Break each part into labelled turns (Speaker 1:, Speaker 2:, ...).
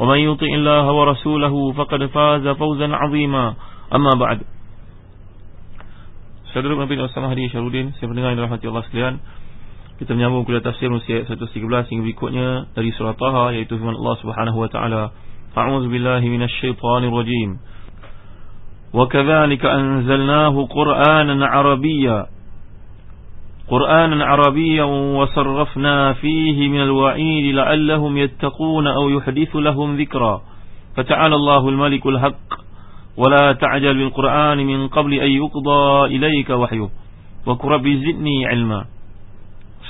Speaker 1: ومن يطع الله ورسوله فقد فاز فوزا عظيما أما بعد Saudara Nabi Muhammad Hadi Syarudin Saya mendengar yang rahmati Allah sekalian Kita menyambung kuliah tafsir Musia ayat 113 hingga berikutnya Dari surah Taha Iaitu firman Allah subhanahu wa ta'ala A'udhu billahi minasyaitanir rajim وكذلك أنزلناه قرآنا عربيا قرآنا عربيا وصرفنا فيه من الوعيد لعلهم يتقون أو يحدث لهم ذكرا فتعالى الله الملك الحق ولا تعجل بالقرآن من قبل أن يقضى إليك وحيه وكرب زدني علما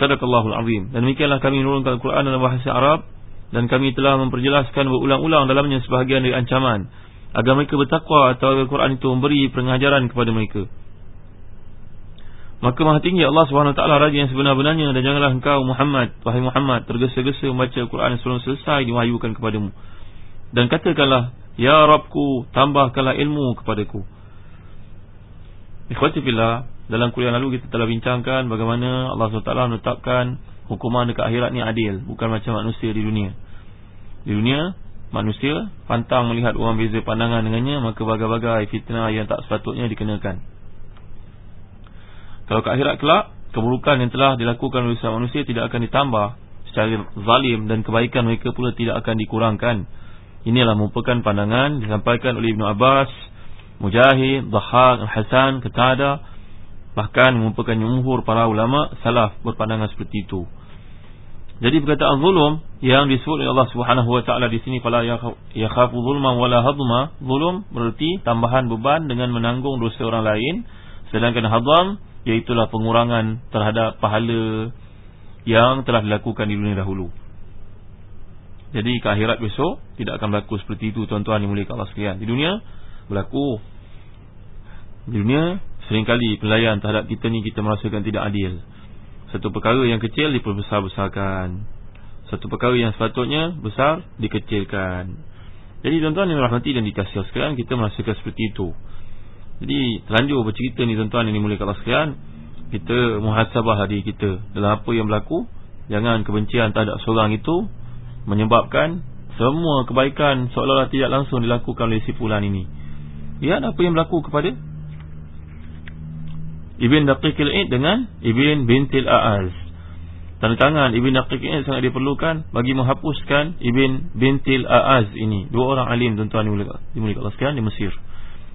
Speaker 1: صدق الله العظيم dan demikianlah kami menurunkan Al-Quran dalam bahasa Arab dan kami telah memperjelaskan berulang-ulang dalamnya sebahagian dari ancaman agar mereka bertakwa atau Al-Quran itu memberi pengajaran kepada mereka Maka maha tinggi Allah SWT Raja yang sebenar-benarnya Dan janganlah engkau Muhammad Wahai Muhammad Tergesa-gesa membaca Al-Quran Sebelum selesai diwahyukan kepadamu. Dan katakanlah Ya Rabku Tambahkanlah ilmu kepadaku. Ikhwatifillah Dalam kuliah lalu kita telah bincangkan Bagaimana Allah SWT menetapkan Hukuman dekat akhirat ni adil Bukan macam manusia di dunia. Di dunia Manusia Pantang melihat orang beza pandangan dengannya Maka bagai-bagai fitnah yang tak sepatutnya dikenakan kalau ke akhirat kelak Keburukan yang telah dilakukan oleh usaha manusia Tidak akan ditambah. Secara zalim Dan kebaikan mereka pula tidak akan dikurangkan. Inilah merupakan pandangan Disampaikan oleh Ibn Abbas Mujahid, Zahar, Al-Hasan, Ketada Bahkan merupakan jumhur para ulama Salaf berpandangan seperti itu. Jadi perkataan zulum Yang disebut oleh Allah Subhanahu Wa Taala di sini Fala yakhafu zulman wala hadma Zulum berarti tambahan beban Dengan menanggung dosa orang lain Sedangkan hadam Iaitulah pengurangan terhadap pahala Yang telah dilakukan di dunia dahulu. Jadi ke akhirat besok Tidak akan berlaku seperti itu tuan-tuan yang mulia Allah sekalian. Di dunia berlaku. Di dunia seringkali pelayan terhadap kita ni Kita merasakan tidak adil. Satu perkara yang kecil diperbesar-besarkan. Satu perkara yang sepatutnya besar dikecilkan. Jadi tuan-tuan yang rahmati dan dikasih sekalian Kita merasakan seperti itu jadi terlanjur bercerita ni tuan-tuan ini mulai kalau sekalian Kita muhasabah diri kita. Dalam apa yang berlaku Jangan kebencian terhadap seorang itu Menyebabkan Semua kebaikan seolah-olah tidak langsung dilakukan oleh si fulan ini. Lihat apa yang berlaku kepada Ibn Daqiqil Id dengan Ibn Bintil A'az. Tanda tangan Ibn Daqiqil Id sangat diperlukan Bagi menghapuskan Ibn Bintil A'az ini. Dua orang alim tuan-tuan dimulai kalau sekalian di Mesir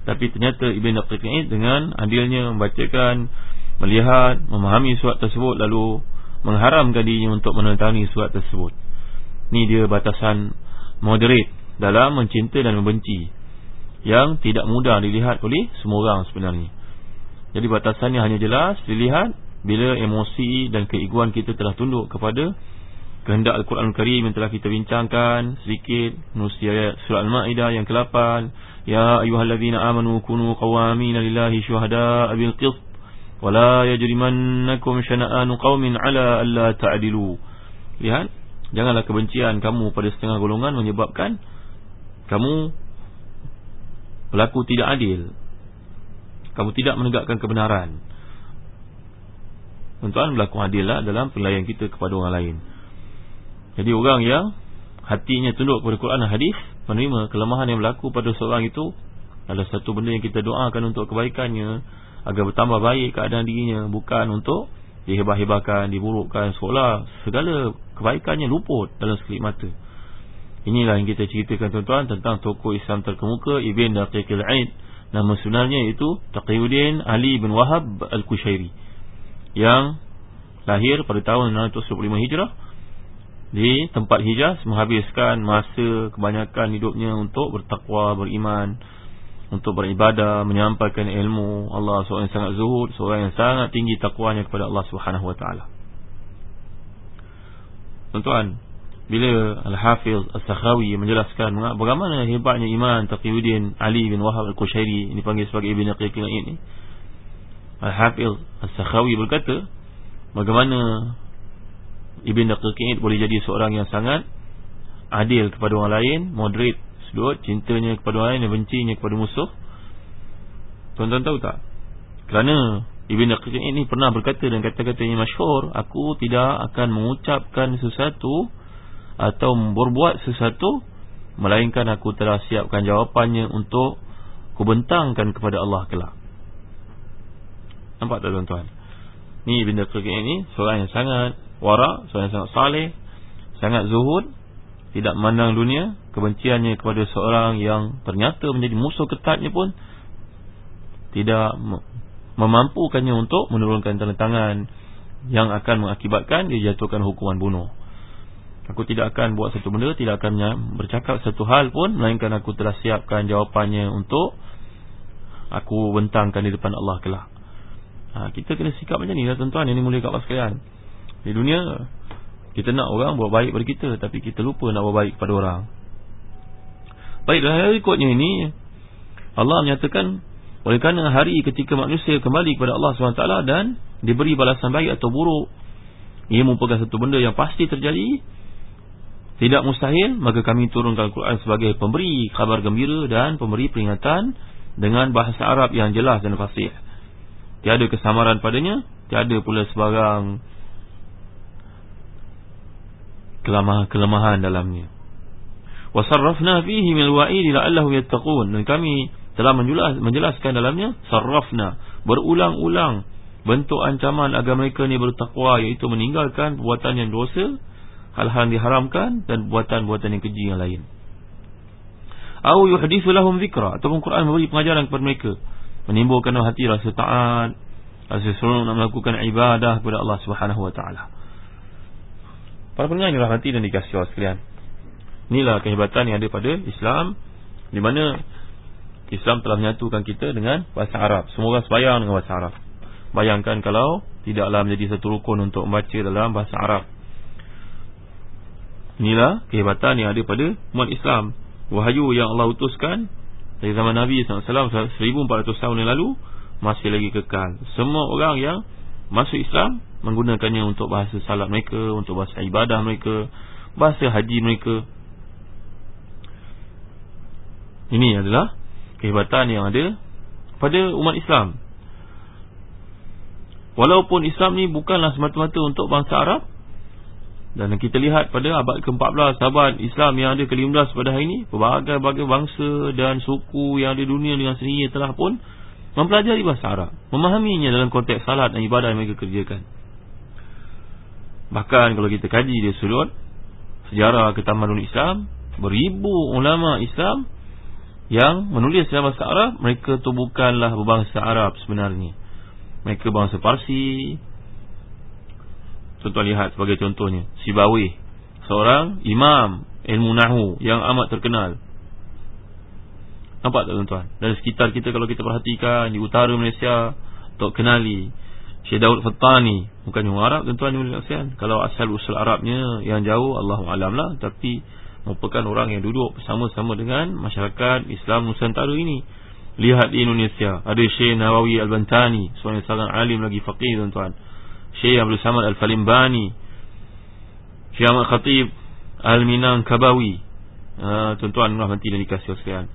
Speaker 1: tapi ternyata Ibn Daqiqid dengan adilnya membacakan Melihat, memahami surat tersebut Lalu mengharamkan dirinya untuk menentang surat tersebut. Ini dia batasan moderate Dalam mencinta dan membenci Yang tidak mudah dilihat oleh semua orang sebenarnya. Jadi batasannya hanya jelas dilihat Bila emosi dan keiguan kita telah tunduk kepada kehendak Al-Quran Karim yang telah kita bincangkan sedikit nusi surah Al-Maidah yang ke-8 ya ayyuhallazina amanu kunu qawamina lillahi syuhada bil qist wa la yajrimannakum syana'anu qaumin ala alla ta'dilu. Lihat janganlah kebencian kamu pada setengah golongan menyebabkan kamu berlaku tidak adil. Kamu tidak menegakkan kebenaran. Tuan-tuan berlaku adillah dalam penilaian kita kepada orang lain jadi orang yang hatinya tunduk kepada Quran dan hadis menerima kelemahan yang berlaku pada seorang itu adalah satu benda yang kita doakan untuk kebaikannya agar bertambah baik keadaan dirinya bukan untuk dihebah-hebahkan, diburukkan seolah segala kebaikannya luput dalam sekelip mata Inilah yang kita ceritakan tuan-tuan tentang tokoh Islam terkemuka Ibn Daqiqil Aid. Nama sebenarnya itu Taqiyuddin Ali bin Wahab Al-Kushairi. Yang lahir pada tahun 625 Hijrah di tempat Hijaz menghabiskan masa kebanyakan hidupnya untuk bertakwa, beriman, untuk beribadah, menyampaikan ilmu. Allah seorang yang sangat zuhud, seorang yang sangat tinggi takwanya kepada Allah Subhanahu wa taala. Tuan-tuan, bila Al-Hafiz Al-Sakhawi menjelaskan bagaimana hebatnya iman Taqiyuddin Ali bin Wahab Al-Qushairi ini panggil sebagai Ibn Aqilqil ini Al-Hafiz Al-Sakhawi berkata bagaimana Ibn Aqilqil boleh jadi seorang yang sangat adil kepada orang lain moderate sudut cintanya kepada orang lain dan bencinya kepada musuh tuan-tuan tahu tak kerana Ibn Aqilqil ini pernah berkata dan kata-katanya masyhur aku tidak akan mengucapkan sesuatu atau berbuat sesuatu melainkan aku telah siapkan jawapannya untuk kubentangkan kepada Allah kelak. Nampak tak tuan-tuan? Ni benda kekek ini seorang yang sangat wara, seorang yang sangat saleh, sangat zuhud, tidak memandang dunia, kebenciannya kepada seorang yang ternyata menjadi musuh ketatnya pun tidak memampukannya untuk menurunkan tanda tangan yang akan mengakibatkan dia jatuhkan hukuman bunuh. Aku tidak akan buat satu benda Tidak akan bercakap satu hal pun Melainkan aku telah siapkan jawapannya untuk Aku bentangkan di depan Allah kelak ha, Kita kena sikap macam ni lah tuan-tuan Ini mulia kat Allah sekalian Di dunia Kita nak orang buat baik pada kita Tapi kita lupa nak buat baik kepada orang Baik dalam ikutnya ini Allah menyatakan Oleh kerana hari ketika manusia kembali kepada Allah SWT Dan diberi balasan baik atau buruk Ia merupakan satu benda yang pasti terjadi tidak mustahil maka kami turunkan Al-Quran sebagai pemberi kabar gembira dan pemberi peringatan dengan bahasa Arab yang jelas dan fasih. Tiada kesamaran padanya, tiada pula sebarang kelemahan-kelemahan dalamnya. Wasarrafna fihi min al-wa'id la'allahum yattaqun. Dan kami telah menjelas, menjelaskan dalamnya sarrafna berulang-ulang bentuk ancaman agar mereka ni bertakwa iaitu meninggalkan perbuatan yang dosa hal-hal yang diharamkan dan buatan-buatan yang keji yang lain. Au yuhdithu lahum dzikra ataupun Quran memberi pengajaran kepada mereka menimbulkan hati rasa taat, rasa seronok nak melakukan ibadah kepada Allah Subhanahu wa taala. Para pendengar yang dirahmati dan dikasihi Allah sekalian. Inilah kehebatan yang ada pada Islam di mana Islam telah menyatukan kita dengan bahasa Arab. Semua orang sembahyang dengan bahasa Arab. Bayangkan kalau tidaklah menjadi satu rukun untuk membaca dalam bahasa Arab. Inilah kehebatan yang ada pada umat Islam Wahyu yang Allah utuskan Dari zaman Nabi SAW 1400 tahun yang lalu Masih lagi kekal Semua orang yang masuk Islam Menggunakannya untuk bahasa salat mereka Untuk bahasa ibadah mereka Bahasa haji mereka. Ini adalah Kehebatan yang ada Pada umat Islam. Walaupun Islam ni bukanlah semata-mata untuk bangsa Arab dan kita lihat pada abad ke-14 Abad Islam yang ada ke-15 pada hari ini Berbagai-bagai bangsa dan suku yang ada dunia dengan sendirinya telah pun Mempelajari bahasa Arab. Memahaminya dalam konteks salat dan ibadah yang mereka kerjakan. Bahkan kalau kita kaji di sudut Sejarah ketamadun Islam Beribu ulama Islam Yang menulis dalam bahasa Arab Mereka tu bukanlah berbangsa Arab sebenarnya. Mereka bangsa Parsi. Tuan-tuan lihat sebagai contohnya Sibawi Seorang imam ilmu nahu yang amat terkenal Nampak tak tuan-tuan? Dan sekitar kita kalau kita perhatikan Di utara Malaysia Tok Kenali Syed Daud Fattani Bukan orang Arab tuan-tuan Kalau asal usul Arabnya yang jauh Alam lah. Tapi merupakan orang yang duduk bersama-sama dengan Masyarakat Islam Nusantara ini. Lihat di Indonesia Ada Syed Nawawi Al-Bantani Seorang yang alim lagi faqih tuan-tuan. Syekh Abdul Samad Al-Falimbani Syekh Ahmad Khatib Al-Minang Kabawi uh, Tuan-tuan rahmati dan dikasih sekalian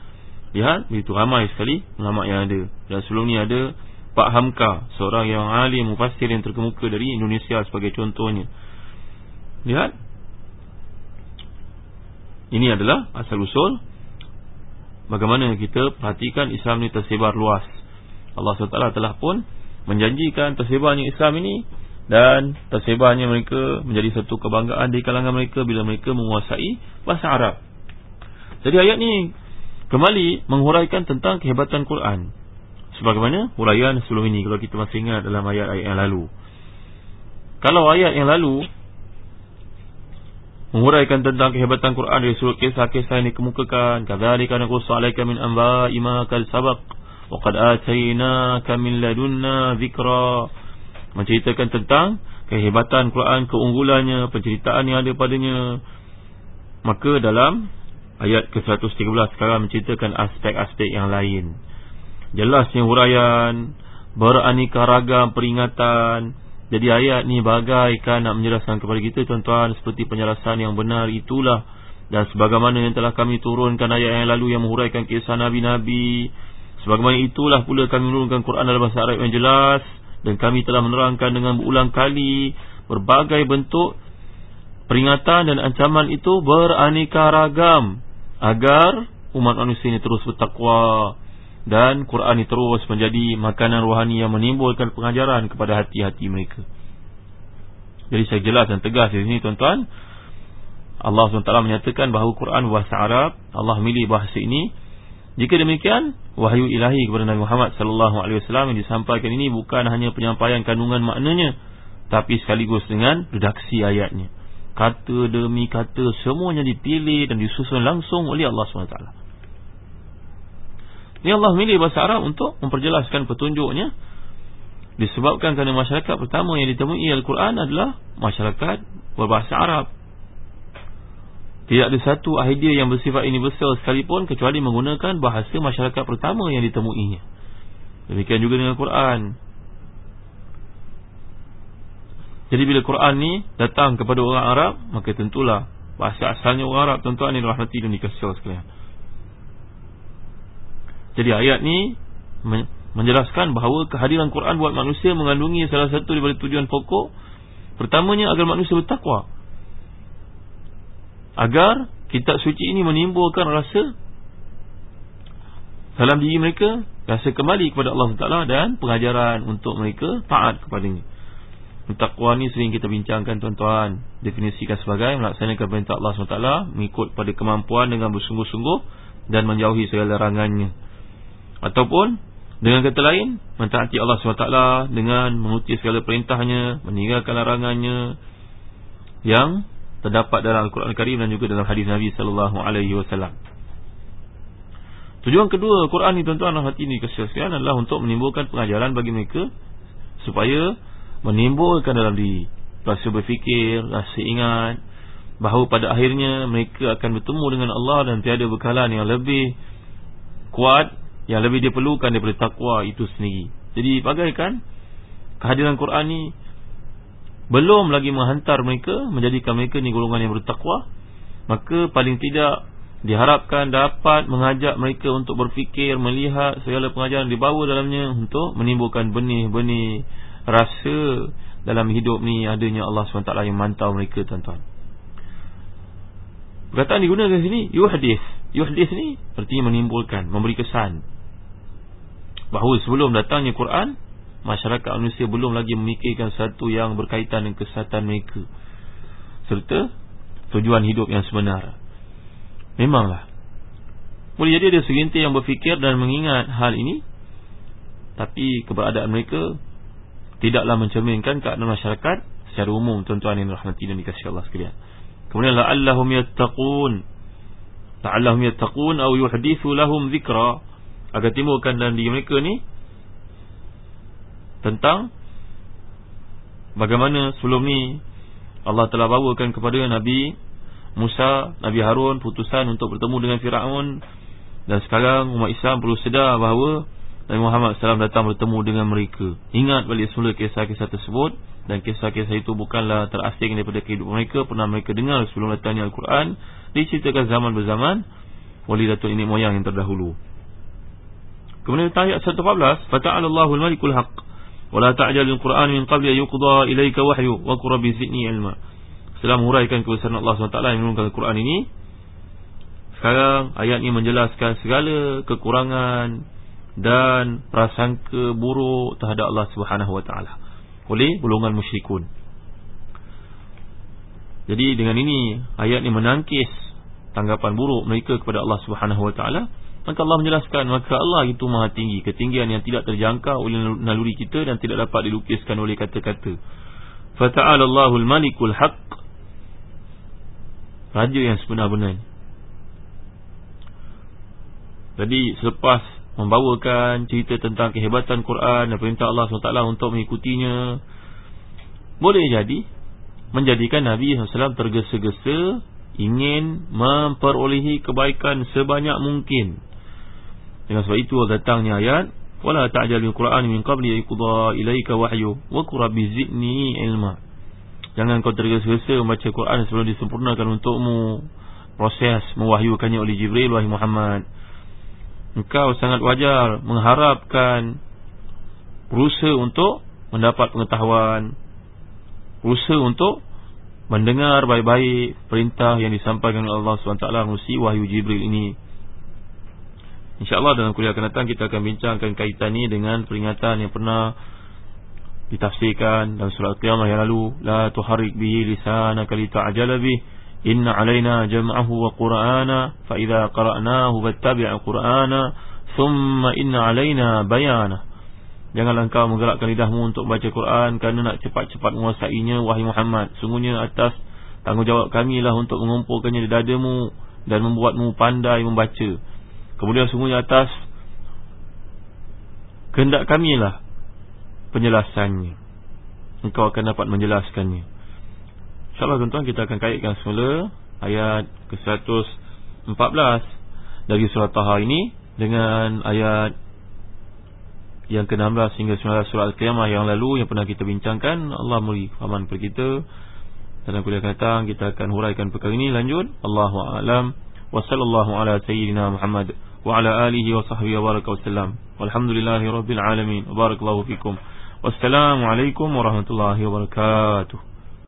Speaker 1: Lihat, begitu ramai sekali ulama yang ada. Dan sebelum ni ada Pak Hamka Seorang yang alim mufassir yang terkemuka dari Indonesia sebagai contohnya. Lihat. Ini adalah asal-usul Bagaimana kita perhatikan Islam ni tersebar luas. Allah SWT telah pun Menjanjikan tersebarnya Islam ini dan tersebarnya mereka menjadi satu kebanggaan di kalangan mereka bila mereka menguasai bahasa Arab. Jadi ayat ni kembali menghuraikan tentang kehebatan Quran. Sebagaimana huraian sebelum ini kalau kita masih ingat dalam ayat-ayat yang lalu. Kalau ayat yang lalu menguraikan tentang kehebatan Quran dari surat kisah-kisah yang dikemukakan, kadzalika naqussu 'alaika min anba'i ma kal sabaq wa qad atainaka min ladunna dzikra. Menceritakan tentang kehebatan Quran, keunggulannya, penceritaan yang ada padanya. Maka dalam ayat ke-113 sekarang menceritakan aspek-aspek yang lain. Jelasnya huraian, beraneka ragam peringatan. Jadi ayat ni bagaikan nak menjelaskan kepada kita tuan-tuan seperti penjelasan yang benar itulah dan sebagaimana yang telah kami turunkan ayat yang lalu yang menghuraikan kisah nabi-nabi. Sebagaimana itulah pula kami menurunkan Quran dalam bahasa Arab yang jelas dan kami telah menerangkan dengan berulang kali berbagai bentuk peringatan dan ancaman itu beraneka ragam agar umat manusia ini terus bertakwa dan Quran ini terus menjadi makanan rohani yang menimbulkan pengajaran kepada hati-hati mereka. Jadi saya jelas dan tegas di sini tuan-tuan. Allah SWT menyatakan bahawa Quran bahasa Arab, Allah milih bahasa ini. Jika demikian, wahyu ilahi kepada Nabi Muhammad wasallam yang disampaikan ini bukan hanya penyampaian kandungan maknanya, tapi sekaligus dengan redaksi ayatnya kata demi kata semuanya dipilih dan disusun langsung oleh Allah SWT. Ini Allah milih bahasa Arab untuk memperjelaskan petunjuknya. Disebabkan kerana masyarakat pertama yang ditemui Al-Quran adalah masyarakat berbahasa Arab. Tidak ada satu idea yang bersifat universal sekalipun kecuali menggunakan bahasa masyarakat pertama yang ditemuinya. Demikian juga dengan Quran Jadi bila Quran ni datang kepada orang Arab, maka tentulah bahasa asalnya orang Arab tuan-tuan ini rahmati dan dikasih sekalian. Jadi ayat ni menjelaskan bahawa kehadiran Quran buat manusia mengandungi salah satu daripada tujuan pokok. Pertamanya agar manusia bertakwa. Agar kitab suci ini menimbulkan rasa dalam diri mereka rasa kembali kepada Allah Taala dan pengajaran untuk mereka taat kepadanya. Takwa ni sering kita bincangkan tuan-tuan. Definisikan sebagai melaksanakan perintah Allah SWT Mengikut pada kemampuan dengan bersungguh-sungguh Dan menjauhi segala larangannya. Ataupun Dengan kata lain Mentaati Allah SWT Dengan menuti segala perintahnya Meninggalkan larangannya Yang terdapat dalam Al-Quran Al-Karim Dan juga dalam hadis Nabi SAW Tujuan kedua Al-Quran ni tuan-tuan Hati ni kesiasian adalah untuk menimbulkan pengajaran bagi mereka Supaya menimbulkan dalam diri rasa berfikir, rasa ingat bahawa pada akhirnya mereka akan bertemu dengan Allah dan tiada bekalan yang lebih kuat yang lebih diperlukan daripada takwa itu sendiri. Jadi bagaikan kehadiran Quran ni belum lagi menghantar mereka menjadikan mereka ni golongan yang bertakwa maka paling tidak diharapkan dapat mengajak mereka untuk berfikir melihat segala pengajaran dibawa dalamnya untuk menimbulkan benih-benih rasa dalam hidup ni adanya Allah SWT yang mantau mereka tuan-tuan. Perkataan digunakan di sini yuhdith yuhdith ni artinya menimbulkan memberi kesan. Bahawa sebelum datangnya Quran masyarakat manusia belum lagi memikirkan satu yang berkaitan dengan kesihatan mereka. Serta tujuan hidup yang sebenar. Memanglah. Boleh jadi ada segelintir yang berfikir dan mengingat hal ini tapi keberadaan mereka tidaklah mencerminkan keadaan masyarakat secara umum tuan-tuan yang rahmati dan dikasihi Allah sekalian. Kemudian la'allahum yattaqun. La'allahum yattaqun aw yuhdithu lahum dhikra. Agar timbulkan dalam diri mereka ni tentang bagaimana sebelum ni Allah telah bawakan kepada Nabi Musa, Nabi Harun putusan untuk bertemu dengan Firaun dan sekarang umat Islam perlu sedar bahawa Nabi Muhammad SAW datang bertemu dengan mereka. Ingat balik semula kisah-kisah tersebut. Dan kisah-kisah itu bukanlah terasing daripada kehidupan mereka. Pernah mereka dengar sebelum datangnya Al-Quran. Diceritakan zaman berzaman. Wali Datuk ini moyang yang terdahulu. Kemudian ayat 114 Fata'ala Allahul Malikul Haq? Wala ta'jalil Quran min qabli yuqda ilaika wahyu Wa qurabi zidni ilma. Setelah menguraikan kebesaran Allah SWT yang menurunkan Al-Quran ini Sekarang ayat ini menjelaskan segala kekurangan dan prasangka buruk terhadap Allah Subhanahu wa taala. Oleh golongan musyrikun. Jadi dengan ini ayat ini menangkis tanggapan buruk mereka kepada Allah Subhanahu Wa Taala. Maka Allah menjelaskan maka Allah itu maha tinggi ketinggian yang tidak terjangkau oleh naluri kita dan tidak dapat dilukiskan oleh kata-kata. Fata'ala Allahul malikul haq raja yang sebenar-benar. Jadi selepas membawakan cerita tentang kehebatan Quran dan perintah Allah SWT untuk mengikutinya boleh jadi menjadikan Nabi SAW tergesa-gesa ingin memperolehi kebaikan sebanyak mungkin. Dengan sebab itu datangnya ayat wala ta'jal bil Quran min qabli yuqda ilaika wahyu wa qur zidni ilma. Jangan kau tergesa-gesa membaca Quran sebelum disempurnakan untukmu. Proses mewahyukannya oleh Jibril wahai Muhammad engkau sangat wajar mengharapkan berusaha untuk mendapat pengetahuan berusaha untuk mendengar baik-baik perintah yang disampaikan oleh Allah SWT melalui wahyu Jibril ini. InsyaAllah dalam kuliah akan datang kita akan bincangkan kaitan ini dengan peringatan yang pernah ditafsirkan dalam surat Qiyamah yang lalu La tuharik bihi lisanaka li ta'jala bihi Jam'ahu wa qur'ana fa idza qara'nahu fattabi' qur'ana thumma inna alaina bayana Janganlah engkau menggerakkan lidahmu untuk baca Quran kerana nak cepat-cepat menguasainya wahai Muhammad. Sungguhnya atas tanggungjawab kami lah untuk mengumpulkannya di dadamu dan membuatmu pandai membaca. Kemudian sungguhnya atas kehendak kami lah penjelasannya. Engkau akan dapat menjelaskannya InsyaAllah tuan-tuan kita akan kaitkan semula ayat ke-114 dari surat Taha ini dengan ayat yang ke-16 hingga 19 surat Al-Qiyamah yang lalu yang pernah kita bincangkan. Allah beri fahaman kepada kita. Dalam kuliah datang kita akan huraikan perkara ini lanjut. Allahu a'lam. Wa sallallahu ala sayyidina Muhammad wa ala alihi wa sahbihi wa baraka wasallam. Walhamdulillahi rabbil alamin. Wa barakallahu fikum. Wassalamualaikum warahmatullahi wabarakatuh.